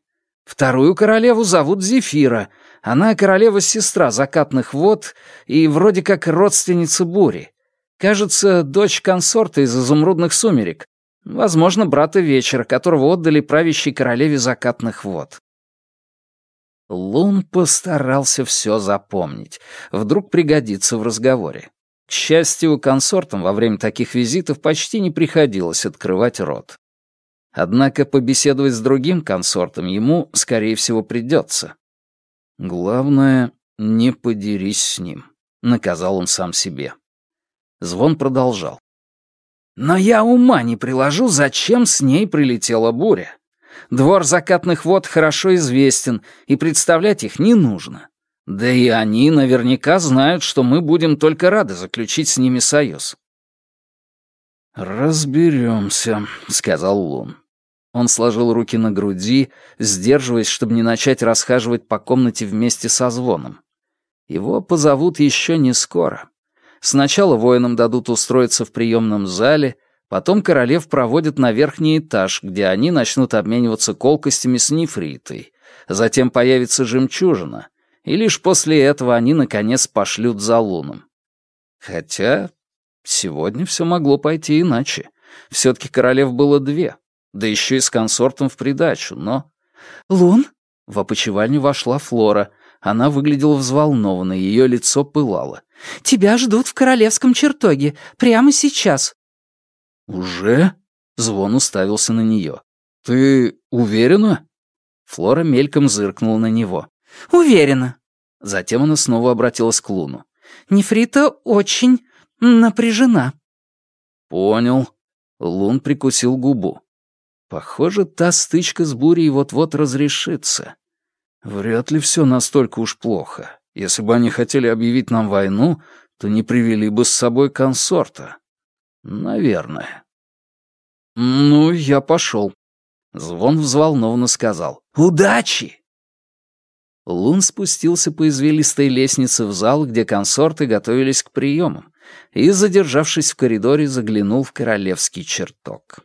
«Вторую королеву зовут Зефира. Она королева-сестра закатных вод и вроде как родственница бури. Кажется, дочь консорта из изумрудных сумерек, Возможно, брата Вечера, которого отдали правящей королеве закатных вод. Лун постарался все запомнить. Вдруг пригодится в разговоре. К счастью, консортам во время таких визитов почти не приходилось открывать рот. Однако побеседовать с другим консортом ему, скорее всего, придется. Главное, не подерись с ним, — наказал он сам себе. Звон продолжал. Но я ума не приложу, зачем с ней прилетела буря. Двор закатных вод хорошо известен, и представлять их не нужно. Да и они наверняка знают, что мы будем только рады заключить с ними союз. «Разберемся», — сказал Лун. Он сложил руки на груди, сдерживаясь, чтобы не начать расхаживать по комнате вместе со звоном. Его позовут еще не скоро. Сначала воинам дадут устроиться в приемном зале, потом королев проводят на верхний этаж, где они начнут обмениваться колкостями с нефритой. Затем появится жемчужина, и лишь после этого они, наконец, пошлют за луном. Хотя сегодня все могло пойти иначе. Все-таки королев было две, да еще и с консортом в придачу, но... «Лун?» В опочивальню вошла Флора. Она выглядела взволнованной, ее лицо пылало. «Тебя ждут в королевском чертоге. Прямо сейчас». «Уже?» — Звон уставился на нее. «Ты уверена?» Флора мельком зыркнула на него. «Уверена». Затем она снова обратилась к Луну. «Нефрита очень напряжена». «Понял». Лун прикусил губу. Похоже, та стычка с бурей вот-вот разрешится. Вряд ли все настолько уж плохо. Если бы они хотели объявить нам войну, то не привели бы с собой консорта. Наверное. Ну, я пошел. Звон взволнованно сказал. «Удачи!» Лун спустился по извилистой лестнице в зал, где консорты готовились к приемам, и, задержавшись в коридоре, заглянул в королевский чертог.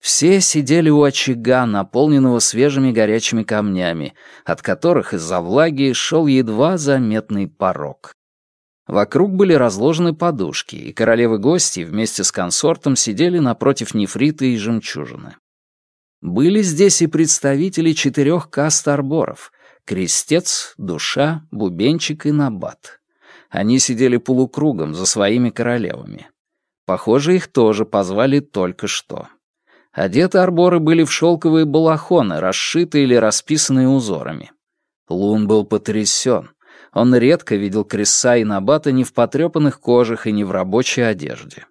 Все сидели у очага, наполненного свежими горячими камнями, от которых из-за влаги шел едва заметный порог. Вокруг были разложены подушки, и королевы-гости вместе с консортом сидели напротив нефрита и жемчужины. Были здесь и представители четырех каст арборов — крестец, душа, бубенчик и набат. Они сидели полукругом за своими королевами. Похоже, их тоже позвали только что. Одеты арборы были в шелковые балахоны, расшитые или расписанные узорами. Лун был потрясен. Он редко видел Крисса и Набата не в потрепанных кожах и не в рабочей одежде.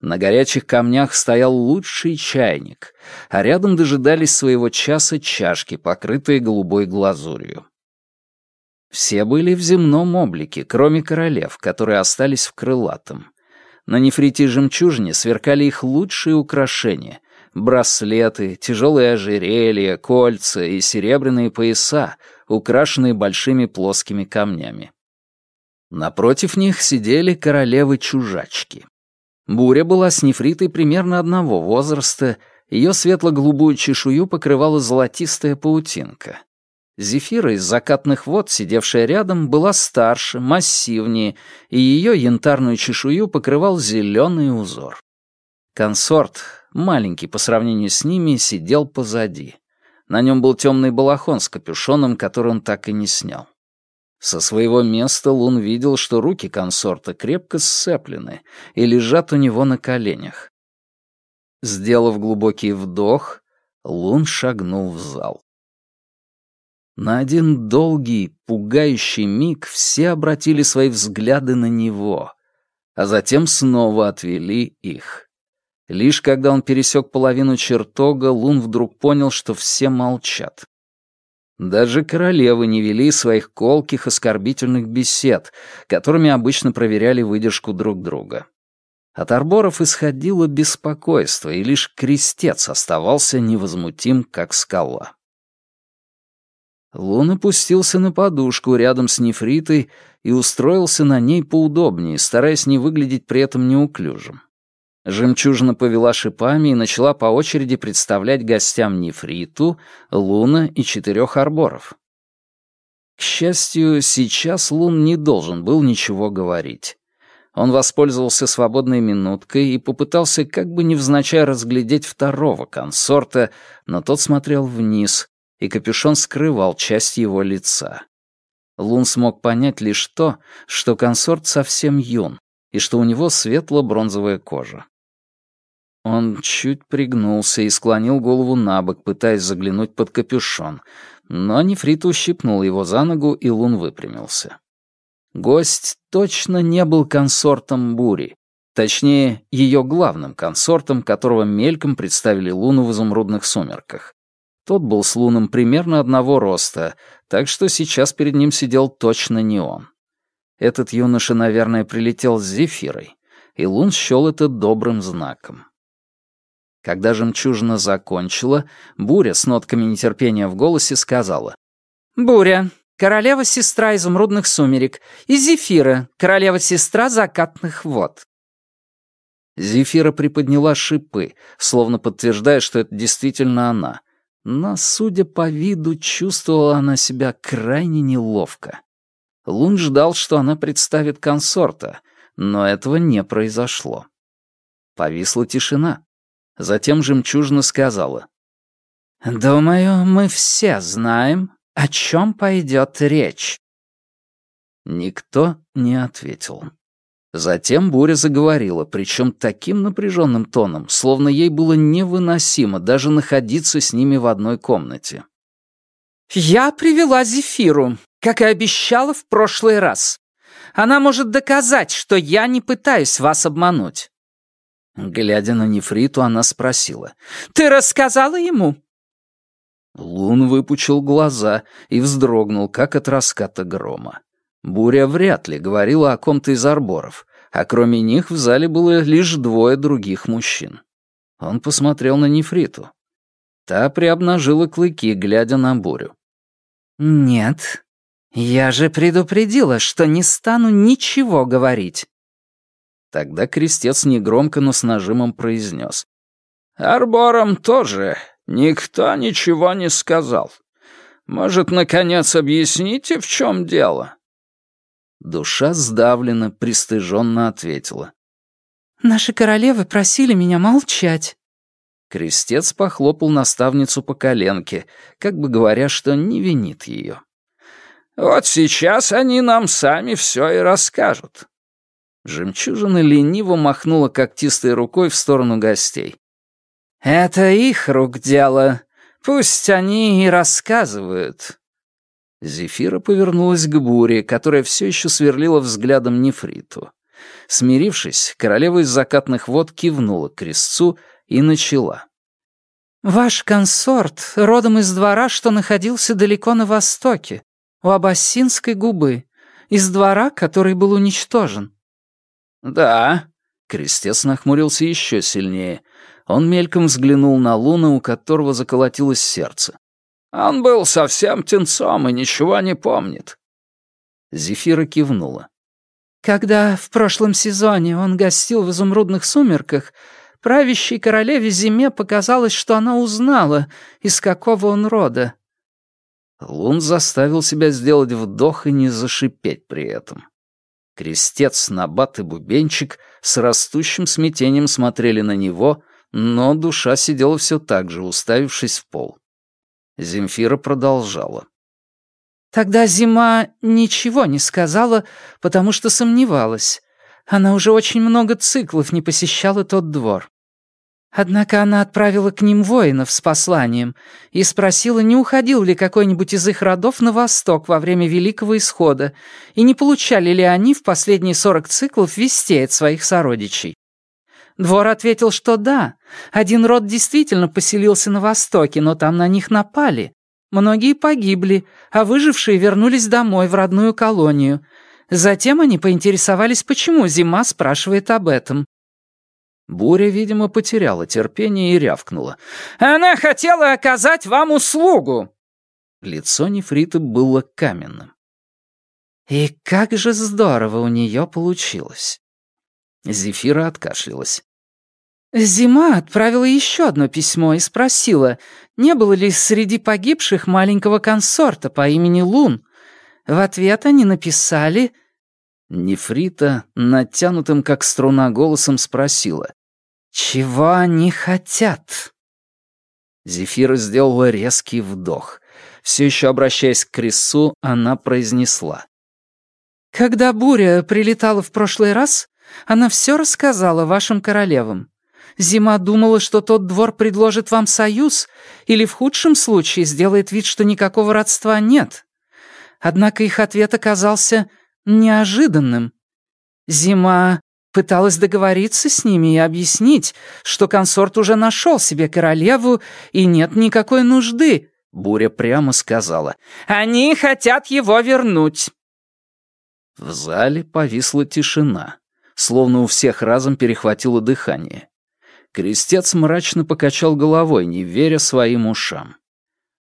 На горячих камнях стоял лучший чайник, а рядом дожидались своего часа чашки, покрытые голубой глазурью. Все были в земном облике, кроме королев, которые остались в крылатом. На нефрите и жемчужине сверкали их лучшие украшения браслеты, тяжелые ожерелья, кольца и серебряные пояса, украшенные большими плоскими камнями. Напротив них сидели королевы-чужачки. Буря была с нефритой примерно одного возраста, ее светло-голубую чешую покрывала золотистая паутинка. Зефира из закатных вод, сидевшая рядом, была старше, массивнее, и ее янтарную чешую покрывал зеленый узор. Консорт, маленький по сравнению с ними, сидел позади. На нем был темный балахон с капюшоном, который он так и не снял. Со своего места Лун видел, что руки консорта крепко сцеплены и лежат у него на коленях. Сделав глубокий вдох, Лун шагнул в зал. На один долгий, пугающий миг все обратили свои взгляды на него, а затем снова отвели их. Лишь когда он пересек половину чертога, Лун вдруг понял, что все молчат. Даже королевы не вели своих колких оскорбительных бесед, которыми обычно проверяли выдержку друг друга. От арборов исходило беспокойство, и лишь крестец оставался невозмутим, как скала. Лун опустился на подушку рядом с нефритой и устроился на ней поудобнее, стараясь не выглядеть при этом неуклюжим. Жемчужина повела шипами и начала по очереди представлять гостям нефриту, луна и четырех арборов. К счастью, сейчас Лун не должен был ничего говорить. Он воспользовался свободной минуткой и попытался как бы невзначай разглядеть второго консорта, но тот смотрел вниз, и капюшон скрывал часть его лица. Лун смог понять лишь то, что консорт совсем юн, и что у него светло-бронзовая кожа. Он чуть пригнулся и склонил голову на бок, пытаясь заглянуть под капюшон, но Нефрит ущипнул его за ногу, и Лун выпрямился. Гость точно не был консортом Бури, точнее, ее главным консортом, которого мельком представили Луну в изумрудных сумерках. Тот был с Луном примерно одного роста, так что сейчас перед ним сидел точно не он. Этот юноша, наверное, прилетел с Зефирой, и Лун счел это добрым знаком. Когда жемчужина закончила, Буря с нотками нетерпения в голосе сказала. «Буря, королева-сестра изумрудных сумерек, и Зефира, королева-сестра закатных вод. Зефира приподняла шипы, словно подтверждая, что это действительно она. Но, судя по виду, чувствовала она себя крайне неловко. Лун ждал, что она представит консорта, но этого не произошло. Повисла тишина. Затем жемчужина сказала. «Думаю, мы все знаем, о чем пойдет речь». Никто не ответил. Затем Буря заговорила, причем таким напряженным тоном, словно ей было невыносимо даже находиться с ними в одной комнате. «Я привела Зефиру, как и обещала в прошлый раз. Она может доказать, что я не пытаюсь вас обмануть». Глядя на Нефриту, она спросила. «Ты рассказала ему?» Лун выпучил глаза и вздрогнул, как от раската грома. Буря вряд ли говорила о ком-то из арборов, а кроме них в зале было лишь двое других мужчин. Он посмотрел на Нефриту. Та приобнажила клыки, глядя на Бурю. «Нет, я же предупредила, что не стану ничего говорить». Тогда крестец негромко, но с нажимом произнес. «Арборам тоже никто ничего не сказал. Может, наконец, объясните, в чем дело?» Душа сдавленно, пристыженно ответила. «Наши королевы просили меня молчать». Крестец похлопал наставницу по коленке, как бы говоря, что не винит ее. «Вот сейчас они нам сами все и расскажут». Жемчужина лениво махнула когтистой рукой в сторону гостей. «Это их рук дело. Пусть они и рассказывают. Зефира повернулась к буре, которая все еще сверлила взглядом нефриту. Смирившись, королева из закатных вод кивнула к крестцу и начала. «Ваш консорт родом из двора, что находился далеко на востоке, у Абассинской губы, из двора, который был уничтожен». «Да», — крестец нахмурился еще сильнее. Он мельком взглянул на Луна, у которого заколотилось сердце. Он был совсем тенцом и ничего не помнит». Зефира кивнула. «Когда в прошлом сезоне он гостил в изумрудных сумерках, правящей королеве Зиме показалось, что она узнала, из какого он рода». Лун заставил себя сделать вдох и не зашипеть при этом. Крестец, Набат и Бубенчик с растущим смятением смотрели на него, но душа сидела все так же, уставившись в пол. Земфира продолжала. Тогда зима ничего не сказала, потому что сомневалась. Она уже очень много циклов не посещала тот двор. Однако она отправила к ним воинов с посланием и спросила, не уходил ли какой-нибудь из их родов на восток во время Великого Исхода, и не получали ли они в последние сорок циклов вестей от своих сородичей. Двор ответил, что да. Один род действительно поселился на востоке, но там на них напали. Многие погибли, а выжившие вернулись домой, в родную колонию. Затем они поинтересовались, почему зима спрашивает об этом. Буря, видимо, потеряла терпение и рявкнула. «Она хотела оказать вам услугу!» Лицо нефрита было каменным. И как же здорово у нее получилось. Зефира откашлялась. Зима отправила еще одно письмо и спросила, не было ли среди погибших маленького консорта по имени Лун. В ответ они написали... Нефрита, натянутым как струна голосом, спросила. «Чего они хотят?» Зефира сделала резкий вдох. Все еще обращаясь к Крису, она произнесла. «Когда буря прилетала в прошлый раз, она все рассказала вашим королевам. Зима думала, что тот двор предложит вам союз или в худшем случае сделает вид, что никакого родства нет. Однако их ответ оказался неожиданным. Зима пыталась договориться с ними и объяснить, что консорт уже нашел себе королеву и нет никакой нужды. Буря прямо сказала. «Они хотят его вернуть». В зале повисла тишина, словно у всех разом перехватило дыхание. Крестец мрачно покачал головой, не веря своим ушам.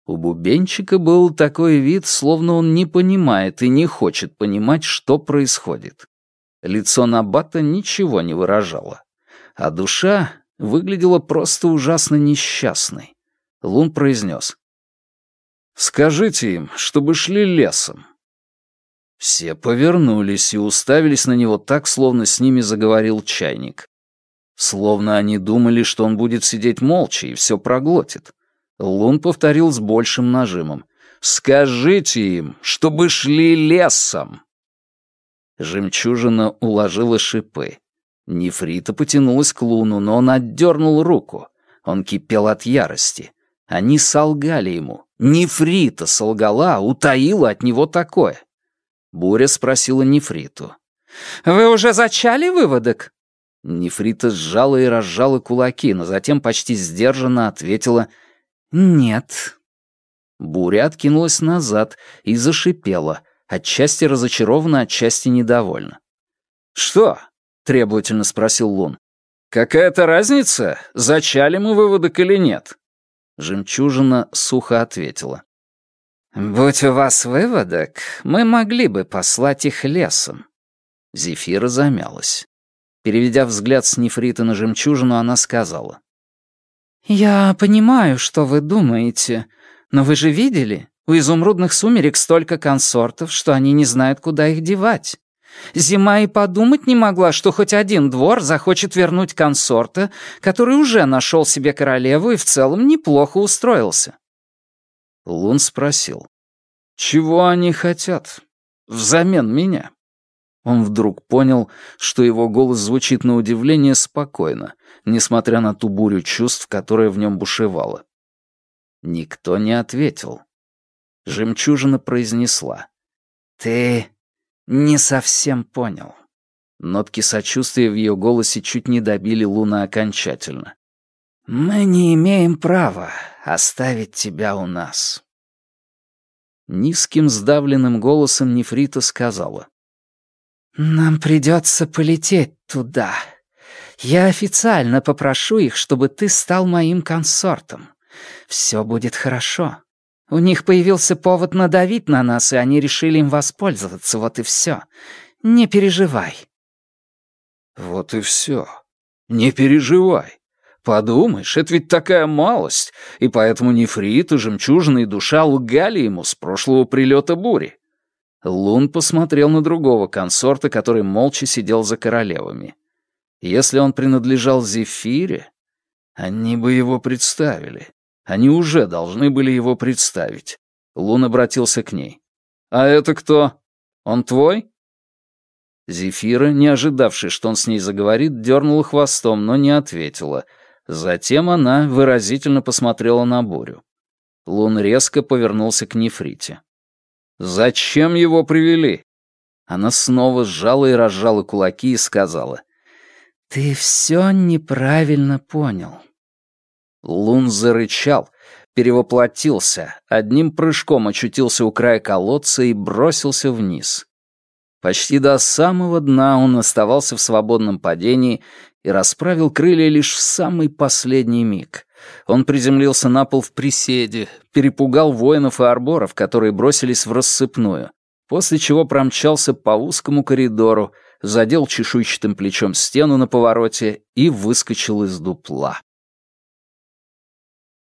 У бубенчика был такой вид, словно он не понимает и не хочет понимать, что происходит. Лицо Набата ничего не выражало, а душа выглядела просто ужасно несчастной. Лун произнес. «Скажите им, чтобы шли лесом». Все повернулись и уставились на него так, словно с ними заговорил чайник. Словно они думали, что он будет сидеть молча и все проглотит. Лун повторил с большим нажимом. «Скажите им, чтобы шли лесом!» Жемчужина уложила шипы. Нефрита потянулась к Луну, но он отдернул руку. Он кипел от ярости. Они солгали ему. Нефрита солгала, утаила от него такое. Буря спросила Нефриту. «Вы уже зачали выводок?» Нефрита сжала и разжала кулаки, но затем почти сдержанно ответила «Нет». Буря откинулась назад и зашипела, отчасти разочарованно, отчасти недовольна. «Что?» — требовательно спросил Лун. «Какая-то разница, зачали мы выводок или нет?» Жемчужина сухо ответила. «Будь у вас выводок, мы могли бы послать их лесом». Зефира замялась. Переведя взгляд с нефрита на жемчужину, она сказала. «Я понимаю, что вы думаете, но вы же видели, у изумрудных сумерек столько консортов, что они не знают, куда их девать. Зима и подумать не могла, что хоть один двор захочет вернуть консорта, который уже нашел себе королеву и в целом неплохо устроился». Лун спросил. «Чего они хотят? Взамен меня?» Он вдруг понял, что его голос звучит на удивление спокойно, несмотря на ту бурю чувств, которая в нем бушевала. Никто не ответил. Жемчужина произнесла. «Ты не совсем понял». Нотки сочувствия в ее голосе чуть не добили Луна окончательно. «Мы не имеем права оставить тебя у нас». Низким сдавленным голосом Нефрита сказала. «Нам придется полететь туда. Я официально попрошу их, чтобы ты стал моим консортом. Все будет хорошо. У них появился повод надавить на нас, и они решили им воспользоваться, вот и все. Не переживай». «Вот и все. Не переживай. Подумаешь, это ведь такая малость, и поэтому нефрит и жемчужина и душа лгали ему с прошлого прилета бури. Лун посмотрел на другого консорта, который молча сидел за королевами. Если он принадлежал Зефире, они бы его представили. Они уже должны были его представить. Лун обратился к ней. «А это кто? Он твой?» Зефира, не ожидавшая, что он с ней заговорит, дернула хвостом, но не ответила. Затем она выразительно посмотрела на бурю. Лун резко повернулся к Нефрите. Зачем его привели?» Она снова сжала и разжала кулаки и сказала. «Ты все неправильно понял». Лун зарычал, перевоплотился, одним прыжком очутился у края колодца и бросился вниз. Почти до самого дна он оставался в свободном падении и расправил крылья лишь в самый последний миг. Он приземлился на пол в приседе, перепугал воинов и арборов, которые бросились в рассыпную, после чего промчался по узкому коридору, задел чешуйчатым плечом стену на повороте и выскочил из дупла.